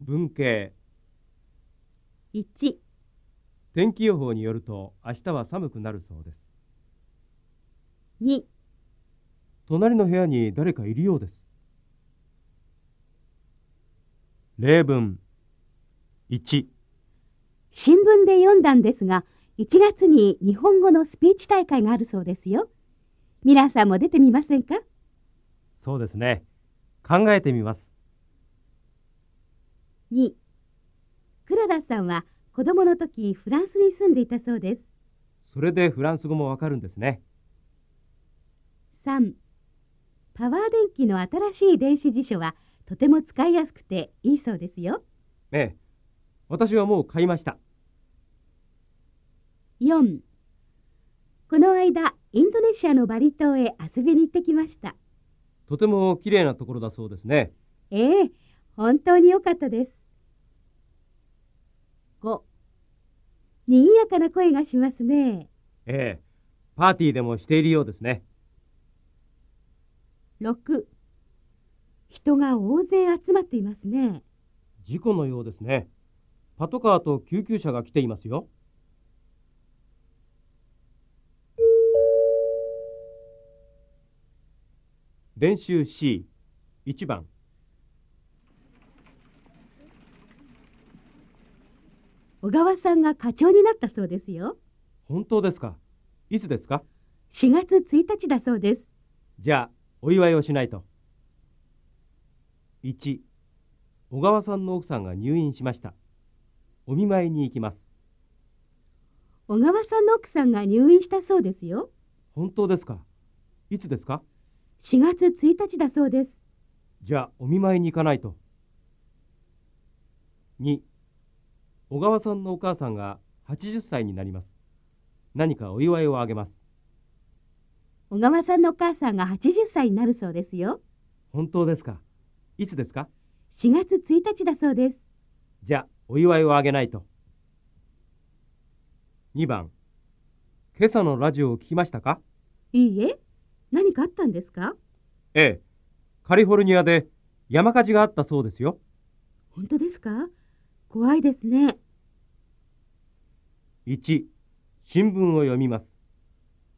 文系。1、天気予報によると明日は寒くなるそうです。2、隣の部屋に誰かいるようです。例文。1新聞で読んだんですが、1月に日本語のスピーチ大会があるそうですよ。ミラーさんも出てみませんか？そうですね。考えてみます ?2、クララさんは子供の時フランスに住んでいたそうです。それでフランス語もわかるんですね3パワー電気の新しい電子辞書はとても使いやすくていいそうですよ。ええ私はもう買いました4この間インドネシアのバリ島へ遊びに行ってきました。とても綺麗なところだそうですねええ本当に良かったです。にぎやかな声がしますね。ええ。パーティーでもしているようですね。6人が大勢集まっていますね。事故のようですね。パトカーと救急車が来ていますよ。練習 C1 番小川さんが課長になったそうですよ。本当ですか？いつですか？4月1日だそうです。じゃあお祝いをしないと1小川さんの奥さんが入院しましたお見舞いに行きます小川さんの奥さんが入院したそうですよ。本当ですか？いつですか？4月1日だそうです。じゃあお見舞いに行かないと2小川さんのお母さんが80歳になります。何かお祝いをあげます。小川さんのお母さんが80歳になるそうですよ。本当ですか？いつですか？4月1日だそうです。じゃあお祝いをあげないと。2番今朝のラジオを聞きましたか？いいえ、何かあったんですか？ええ。カリフォルニアで山火事があったそうですよ。本当ですか？怖いですね。1新聞を読みます。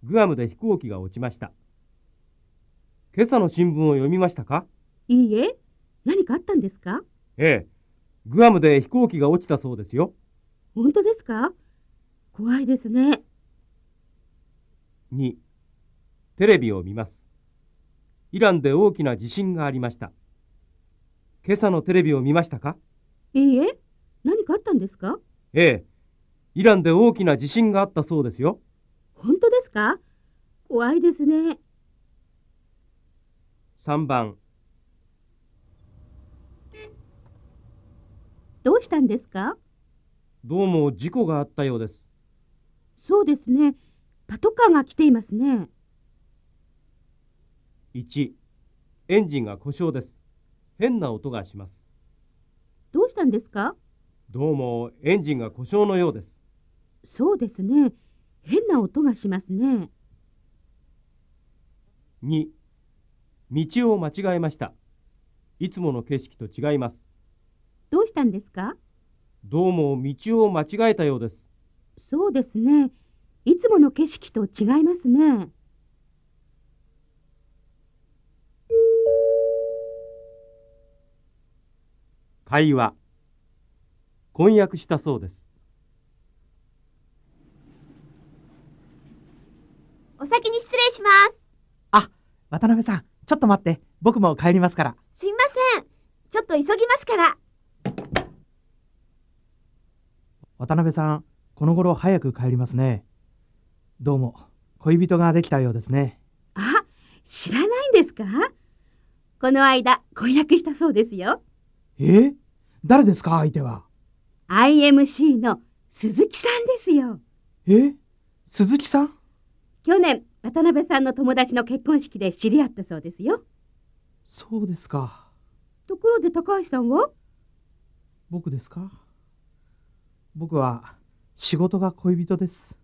グアムで飛行機が落ちました。今朝の新聞を読みましたか？いいえ、何かあったんですか？ええ。グアムで飛行機が落ちたそうですよ。本当ですか？怖いですね。2テレビを見ます。イランで大きな地震がありました。今朝のテレビを見ましたか？いいえ、何かあったんですか？ええイランで大きな地震があったそうですよ。本当ですか？怖いですね。3番。どうしたんですか？どうも事故があったようです。そうですね。パトカーが来ていますね。1エンジンが故障です。変な音がします。どうしたんですか？どうもエンジンが故障のようですそうですね。変な音がしますね。2道を間違えましたいつもの景色と違いますどうしたんですか？どうも道を間違えたようですそうですね。いつもの景色と違いますね。会話婚約したそうですお先に失礼します。あ、渡辺さん、ちょっと待って。僕も帰りますから。すいません。ちょっと急ぎますから。渡辺さん、この頃早く帰りますね。どうも、恋人ができたようですね。あ、知らないんですか？この間婚約したそうですよ。え？誰ですか、相手は？IMC の鈴木さんですよ。え？鈴木さん？去年渡辺さんの友達の結婚式で知り合ったそうですよ。そうですか。ところで高橋さんは？僕ですか？僕は仕事が恋人です。